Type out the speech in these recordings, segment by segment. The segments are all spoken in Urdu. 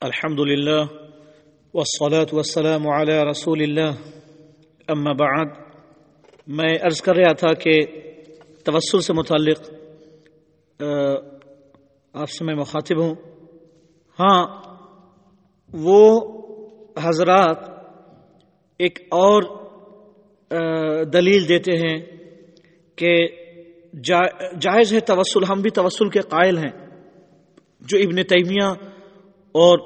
الحمد لله والصلاة والسلام على رسول الله. اما بعد، میں عرض کر رہا تھا کہ توسل سے متعلق آپ سے میں مخاطب ہوں۔ ہاں وہ حضرات ایک اور دلیل دیتے ہیں کہ جائز ہے توسل، ہم بھی توسل کے قائل ہیں۔ جو ابن تیمیہ اور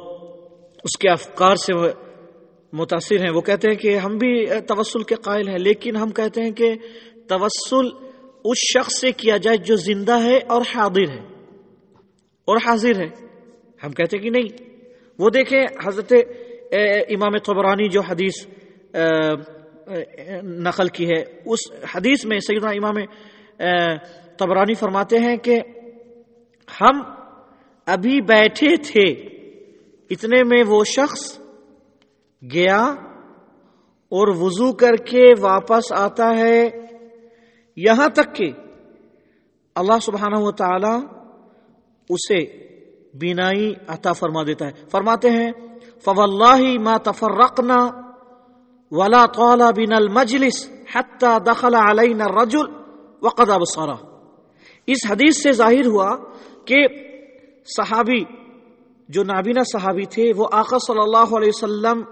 اس کے افکار سے متاثر ہیں۔ وہ کہتے ہیں کہ ہم بھی توسل کے قائل ہیں، لیکن ہم کہتے ہیں کہ توسل اس شخص سے کیا جائے جو زندہ ہے اور حاضر ہے۔ اور حاضر ہے۔ ہم کہتے ہیں کہ نہیں۔ وہ دیکھیں حضرت امام طبرانی جو حدیث نقل کی ہے، اس حدیث میں سیدنا امام طبرانی فرماتے ہیں کہ ہم ابھی بیٹھے تھے۔ اتنے میں وہ شخص گیا اور وضو کر کے واپس آتا ہے یہاں تک کہ اللہ سبحانہ و تعالی اسے بینائی عطا فرما دیتا ہے۔ فرماتے ہیں فو اللہ ما تفرقنا ولا طال بن المجلس حتى دخل علينا الرجل وقد ابصر اس حدیث سے ظاہر ہوا کہ صحابی جو نابینا صحابی تھے، وہ آقا صلی اللہ علیہ وسلم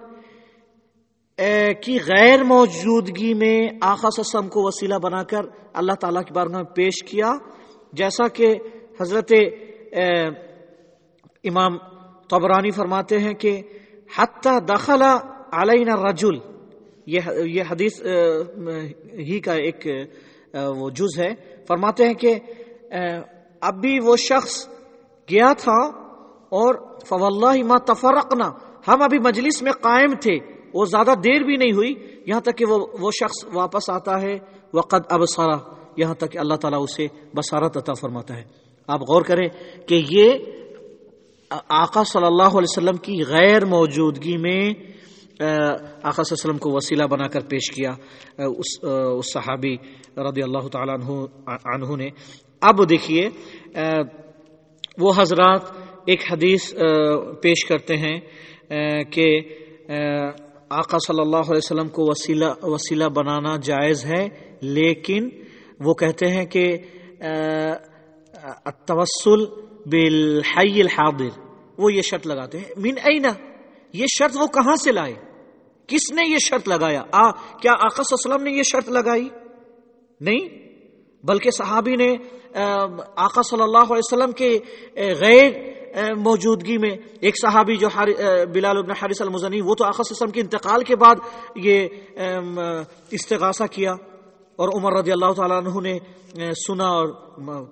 کی غیر موجودگی میں آقا صلی اللہ علیہ وسلم کو وسیلہ بنا کر اللہ تعالیٰ کی بارگاہ میں پیش کیا۔ جیسا کہ حضرت امام طبرانی فرماتے ہیں کہ حتی دخل علینا رجل یہ حدیث ہی کا ایک وہ جز ہے۔ فرماتے ہیں کہ اب بھی وہ شخص گیا تھا اور فو اللہ ما تفرقنا۔ ہم ابھی مجلس میں قائم تھے، وہ زیادہ دیر بھی نہیں ہوئی۔ یہاں تک کہ وہ وہ شخص واپس آتا ہے۔ وقت اب سارا یہاں تک کہ اللہ تعالیٰ اسے بسارت عطا فرماتا ہے۔ آپ غور کریں کہ یہ آقا صلی اللہ علیہ وسلم کی غیر موجودگی میں آقا صلی اللہ علیہ وسلم کو وسیلہ بنا کر پیش کیا۔ اس اس صحابی رضی اللہ تعالیٰ عنہ عنہ نے۔ اب دیکھیے وہ حضرات ایک حدیث پیش کرتے ہیں کہ آقا صلی اللہ علیہ وسلم کو وسیلہ وسیلہ بنانا جائز ہے، لیکن وہ کہتے ہیں کہ التوسل بالحی الحاضر، وہ یہ شرط لگاتے ہیں۔ من اینا؟ یہ شرط وہ کہاں سے لائے؟ کس نے یہ شرط لگایا؟ آ، کیا آقا صلی اللہ علیہ وسلم نے یہ شرط لگائی؟ نہیں، بلکہ صحابی نے آقا صلی اللہ علیہ وسلم کے غیر موجودگی میں ایک صحابی جو بلال ابن حارث المزنی، وہ تو آقا وسلم کے انتقال کے بعد یہ استغاثہ کیا۔ اور عمر رضی اللہ تعالیٰ عنہ نے سنا اور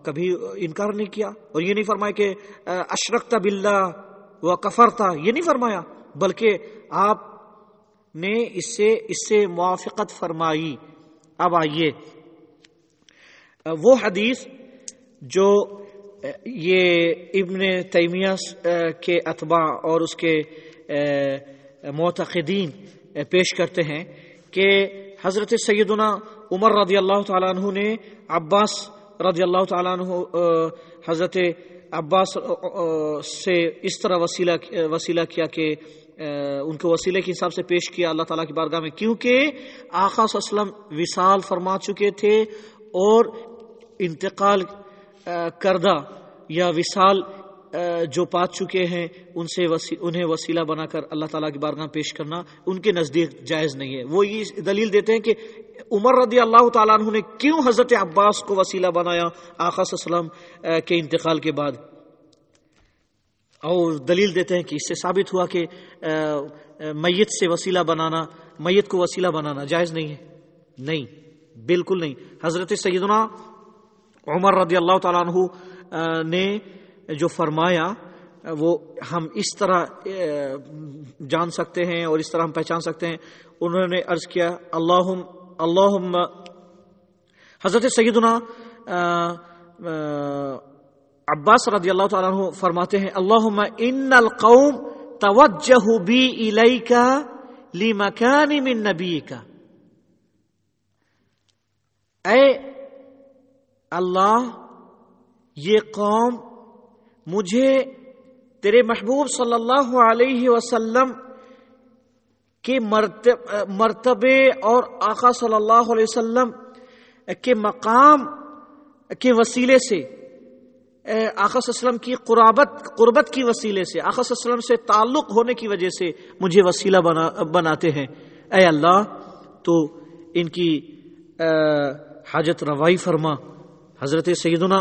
کبھی انکار نہیں کیا۔ اور یہ نہیں فرمایا کہ اشرکتا باللہ و کفر تھا یہ نہیں فرمایا، بلکہ آپ نے اس سے اس سے موافقت فرمائی۔ اب آئیے۔ وہ حدیث جو یہ ابن تیمیہ کے اتباع اور اس کے معتقدین پیش کرتے ہیں کہ حضرت سیدنا عمر رضی اللہ تعالیٰ عنہ نے عباس رضی اللہ تعالیٰ عنہ حضرت عباس سے اس طرح وسیلہ وسیلہ کیا کہ ان کو وسیلے کے حساب سے پیش کیا اللہ تعالیٰ کی بارگاہ میں، کیونکہ آقا صلی اللہ علیہ وسلم وصال فرما چکے تھے اور انتقال کردہ یا وصال جو پا چکے ہیں، ان سے وسی، انہیں وسیلہ بنا کر اللہ تعالیٰ کی بارگاہ پیش کرنا ان کے نزدیک جائز نہیں ہے۔ وہ یہ دلیل دیتے ہیں کہ عمر رضی اللہ تعالیٰ عنہ نے کیوں حضرت عباس کو وسیلہ بنایا آقا صلی اللہ علیہ وسلم کے انتقال کے بعد۔ اور دلیل دیتے ہیں کہ اس سے ثابت ہوا کہ میت سے وسیلہ بنانا، میت کو وسیلہ بنانا جائز نہیں ہے۔ نہیں، بالکل نہیں۔ حضرت سیدنا عمر رضی اللہ تعالیٰ عنہ نے جو فرمایا، وہ ہم اس طرح جان سکتے ہیں اور اس طرح ہم پہچان سکتے ہیں۔ انہوں نے عرض کیا اللہ اللہ حضرت سیدنا عباس رضی اللہ تعالیٰ عنہ فرماتے ہیں اللہ ان القوم توجہ بی الیکا لمکان من نبی کا اے اللہ، یہ قوم مجھے تیرے محبوب صلی اللہ علیہ وسلم کے مرتبے اور آقا صلی اللہ علیہ وسلم کے مقام کے وسیلے سے آقا صلی اللہ علیہ وسلم کی قرابت، قربت کی وسیلے سے، آقا صلی اللہ علیہ وسلم سے تعلق ہونے کی وجہ سے مجھے وسیلہ بنا، بناتے ہیں۔ اے اللہ، تو ان کی حاجت روائی فرما۔ حضرت سیدنا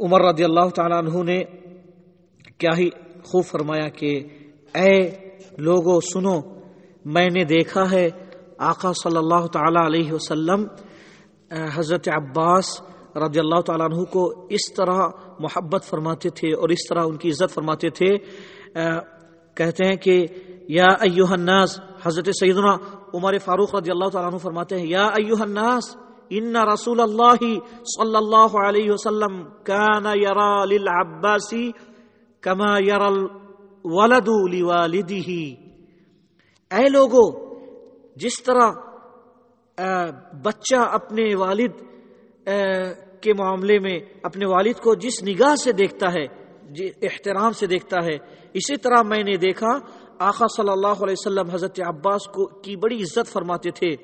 عمر رضی اللہ تعالیٰ عنہ نے کیا ہی خوب فرمایا کہ اے لوگوں سنو، میں نے دیکھا ہے آقا صلی اللہ تعالی علیہ وسلم حضرت عباس رضی اللہ تعالیٰ عنہ کو اس طرح محبت فرماتے تھے اور اس طرح ان کی عزت فرماتے تھے۔ کہتے ہیں کہ یا ایوہ الناس، حضرت سیدنا عمر فاروق رضی اللہ تعالیٰ عنہ فرماتے ہیں، یا ایوہ الناس ان رسول اللہ صلی اللہ علیہ وسلم کان یرا للعباسی کما یرا الولد لوالدہ اے لوگو جس طرح بچہ اپنے والد کے معاملے میں اپنے والد کو جس نگاہ سے دیکھتا ہے احترام سے دیکھتا ہے اسی طرح میں نے دیکھا آقا صلی اللہ علیہ وسلم حضرت عباس کو کی بڑی عزت فرماتے تھے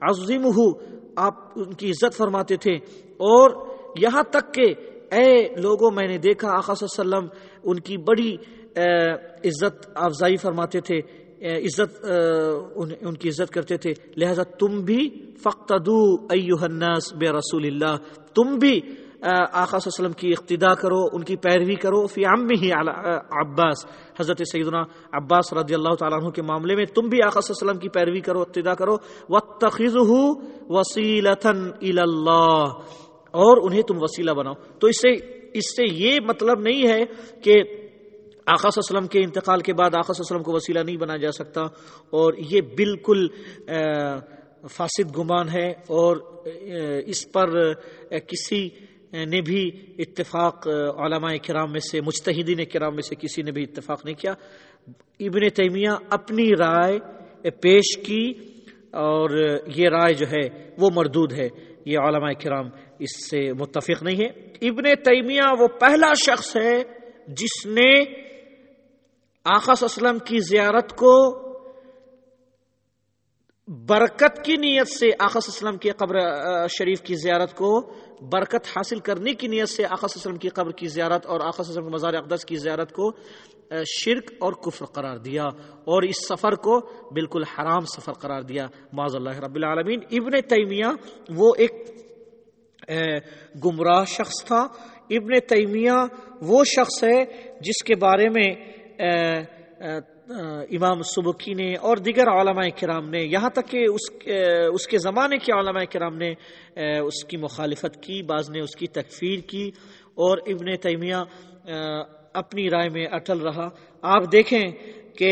عظیم ہو آپ ان کی عزت فرماتے تھے۔ اور یہاں تک کہ، اے لوگوں میں نے دیکھا، آقا صلی اللہ علیہ وسلم ان کی بڑی عزت، افزائی فرماتے تھے۔ عزت ان کی عزت کرتے تھے۔ لہذا تم بھی فقتدو ایوہ الناس بے رسول اللہ۔ تم بھی آقا صلی اللہ علیہ وسلم کی اقتدا کرو، ان کی پیروی کرو۔ فی عمی ہی عباس، حضرت سیدنا عباس رضی اللہ تعالیٰ عنہ کے معاملے میں تم بھی آقا صلی اللہ علیہ وسلم کی پیروی کرو، اقتدا کرو۔ وَاتَّخِذُهُ وَسِيلَةً إِلَى اللَّهِ، اور انہیں تم وسیلہ بناؤ۔ تو اس سے اس سے یہ مطلب نہیں ہے کہ آقا صلی اللہ علیہ وسلم کے انتقال کے بعد آقا صلی اللہ علیہ وسلم کو وسیلہ نہیں بنایا جا سکتا، اور یہ بالکل فاسد گمان ہے، اور اس پر کسی نے بھی اتفاق علماء کرام میں سے، مجتہدین کرام میں سے کسی نے بھی اتفاق نہیں کیا۔ ابن تیمیہ اپنی رائے پیش کی اور یہ رائے جو ہے، وہ مردود ہے۔ یہ علماء کرام اس سے متفق نہیں ہے ابن تیمیہ وہ پہلا شخص ہے جس نے آقا صلی اللہ علیہ وسلم کی زیارت کو برکت کی نیت سے آقا صلی اللہ علیہ وسلم کی قبر شریف کی زیارت کو برکت حاصل کرنے کی نیت سے آقا صلی اللہ علیہ وسلم کی قبر کی زیارت اور آقا صلی اللہ علیہ وسلم مزار اقدس کی زیارت کو شرک اور کفر قرار دیا اور اس سفر کو بالکل حرام سفر قرار دیا۔ معذ اللہ رب العالمین۔ ابن تیمیہ وہ ایک گمراہ شخص تھا۔ ابن تیمیہ وہ شخص ہے جس کے بارے میں امام سبکی نے اور دیگر علماء کرام نے، یہاں تک کہ اس اس کے زمانے کے علماء کرام نے اس کی مخالفت کی، بعض نے اس کی تکفیر کی اور ابن تیمیہ اپنی رائے میں اٹل رہا۔ آپ دیکھیں کہ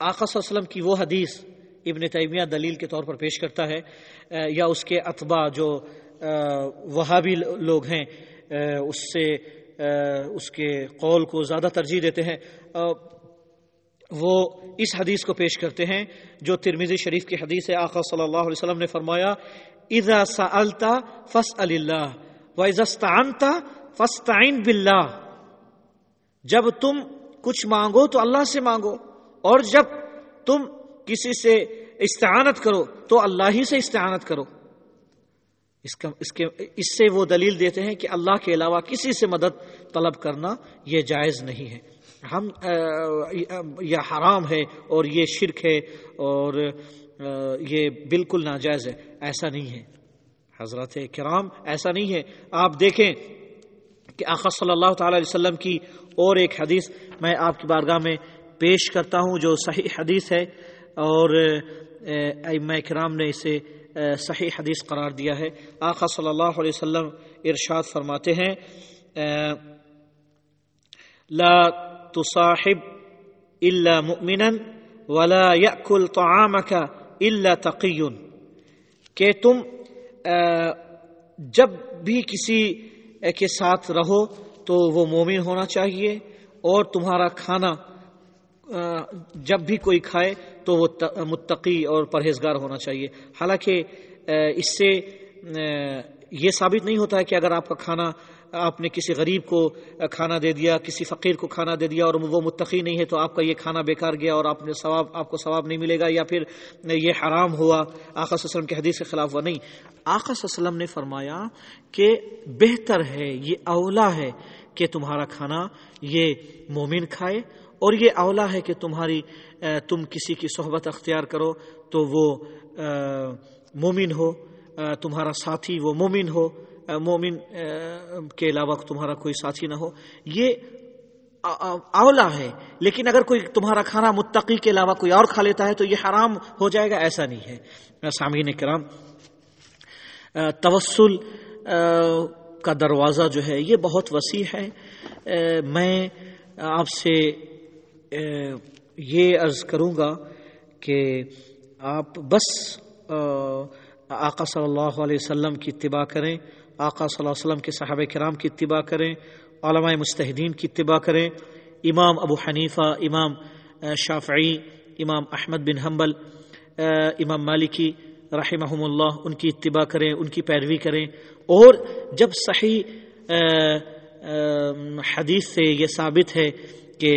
آقا صلی اللہ علیہ وسلم کی وہ حدیث ابن تیمیہ دلیل کے طور پر پیش کرتا ہے یا اس کے اتباع جو وہابی لوگ ہیں اس سے اس کے قول کو زیادہ ترجیح دیتے ہیں۔ وہ اس حدیث کو پیش کرتے ہیں جو ترمیزی شریف کی حدیث ہے آقا صلی اللہ علیہ وسلم نے فرمایا، اذا سألتا فاسأل اللہ وَإِذَا اسْتَعَنْتَ فَاسْتَعِنْ بِاللَّهِ جب تم کچھ مانگو تو اللہ سے مانگو، اور جب تم کسی سے استعانت کرو تو اللہ ہی سے استعانت کرو۔ اس کا اس کے اس سے وہ دلیل دیتے ہیں کہ اللہ کے علاوہ کسی سے مدد طلب کرنا یہ جائز نہیں ہے۔ ہم یہ حرام ہے اور یہ شرک ہے اور یہ بالکل ناجائز ہے۔ ایسا نہیں ہے۔ حضرت کرام، ایسا نہیں ہے۔ آپ دیکھیں کہ آقا صلی اللہ تعالی علیہ وسلم کی اور ایک حدیث میں آپ کی بارگاہ میں پیش کرتا ہوں جو صحیح حدیث ہے اور میں کرام نے اسے صحیح حدیث قرار دیا ہے۔ آقا صلی اللہ علیہ وسلم ارشاد فرماتے ہیں لا تصاحب الا مؤمنا ولا ياكل طعامك الا تقي کہ تم جب بھی کسی کے ساتھ رہو تو وہ مومن ہونا چاہیے اور تمہارا کھانا جب بھی کوئی کھائے تو وہ متقی اور پرہیزگار ہونا چاہیے۔ حالانکہ اس سے یہ ثابت نہیں ہوتا ہے کہ اگر آپ کا کھانا، آپ نے کسی غریب کو کھانا دے دیا، کسی فقیر کو کھانا دے دیا اور وہ متقی نہیں ہے تو آپ کا یہ کھانا بیکار گیا اور آپ نے ثواب، آپ کو ثواب نہیں ملے گا یا پھر یہ حرام ہوا۔ آقا صلی اللہ علیہ وسلم کے حدیث کے خلاف ہوا نہیں۔ آقا صلی اللہ علیہ وسلم نے فرمایا کہ بہتر ہے، یہ اولا ہے کہ تمہارا کھانا یہ مومن کھائے اور یہ اولا ہے کہ تمہاری تم کسی کی صحبت اختیار کرو تو وہ مومن ہو تمہارا ساتھی وہ مومن ہو مومن کے علاوہ تمہارا کوئی ساتھی نہ ہو۔ یہ اولا ہے، لیکن اگر کوئی تمہارا کھانا متقی کے علاوہ کوئی اور کھا لیتا ہے تو یہ حرام ہو جائے گا، ایسا نہیں ہے۔ سامعین کرام توسل کا دروازہ جو ہے، یہ بہت وسیع ہے۔ میں آپ سے یہ عرض کروں گا کہ آپ بس آقا صلی اللہ علیہ وسلم کی اتباع کریں، آقا صلی اللہ علیہ وسلم کے صحابہ کرام کی اتباع کریں، علماء مستحدین کی اتباع کریں، امام ابو حنیفہ، امام شافعی، امام احمد بن حنبل امام مالکی رحمہم اللہ ان کی اتباع کریں، ان کی پیروی کریں۔ اور جب صحیح حدیث سے یہ ثابت ہے کہ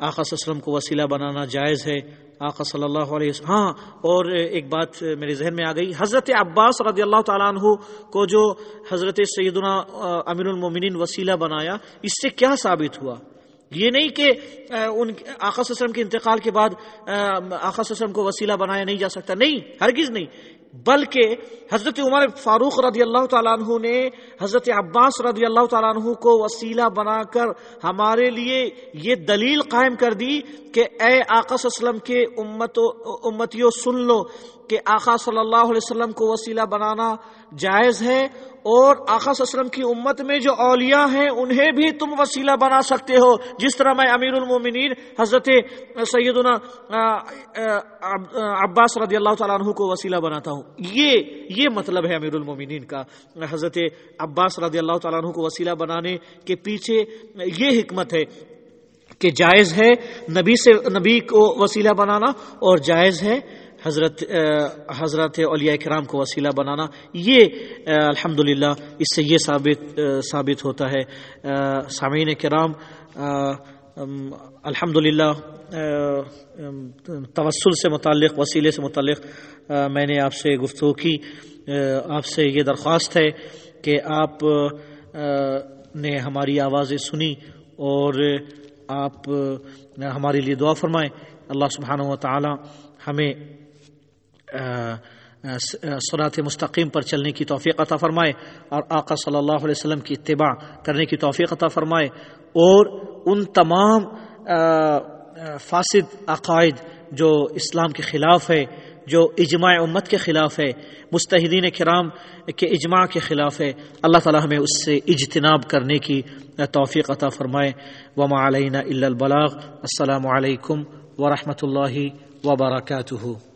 آقا صلی اللہ علیہ وسلم کو وسیلہ بنانا جائز ہے۔ آقا صلی اللہ علیہ وسلم ہاں اور ایک بات میرے ذہن میں آ گئی۔ حضرت عباس رضی اللہ تعالیٰ عنہ کو جو حضرت سیدنا امیر المومنین وسیلہ بنایا، اس سے کیا ثابت ہوا؟ یہ نہیں کہ ان آقا صلی اللہ علیہ وسلم کے انتقال کے بعد آقا صلی اللہ علیہ وسلم کو وسیلہ بنایا نہیں جا سکتا۔ نہیں، ہرگز نہیں۔ بلکہ حضرت عمر فاروق رضی اللہ تعالیٰ عنہ نے حضرت عباس رضی اللہ تعالیٰ عنہ کو وسیلہ بنا کر ہمارے لیے یہ دلیل قائم کر دی کہ اے آقا صلی اللہ علیہ وسلم کے امتیوں سن لو کہ آقا صلی اللہ علیہ وسلم کو وسیلہ بنانا جائز ہے اور آقا صلی اللہ علیہ وسلم کی امت میں جو اولیاء ہیں، انہیں بھی تم وسیلہ بنا سکتے ہو۔ جس طرح میں امیر المومنین حضرت سیدنا عباس رضی اللہ تعالیٰ عنہ کو وسیلہ بناتا ہوں۔ یہ یہ مطلب ہے امیر المومنین کا۔ حضرت عباس رضی اللہ تعالیٰ عنہ کو وسیلہ بنانے کے پیچھے یہ حکمت ہے کہ جائز ہے نبی سے، نبی کو وسیلہ بنانا اور جائز ہے حضرت حضرت علیہ کرام کو وسیلہ بنانا، یہ الحمد اس سے یہ ثابت ثابت ہوتا ہے۔ سامعین کرام الحمد توسل سے متعلق، وسیلے سے متعلق میں نے آپ سے گفتگو کی۔ آپ سے یہ درخواست ہے کہ آپ نے ہماری آوازیں سنی اور آپ ہمارے لیے دعا فرمائیں۔ اللہ سبحانہ و تعالی ہمیں صراط مستقیم پر چلنے کی توفیق عطا فرمائے اور آقا صلی اللہ علیہ وسلم کی اتباع کرنے کی توفیق عطا فرمائے اور ان تمام فاسد عقائد جو اسلام کے خلاف ہے، جو اجماع امت کے خلاف ہے، مستحدین کرام کے اجماع کے خلاف ہے، اللہ تعالیٰ ہمیں اس سے اجتناب کرنے کی توفیق عطا فرمائے۔ وما علینہ الا البلاغ۔ السلام علیکم ورحمۃ اللہ وبرکاتہ۔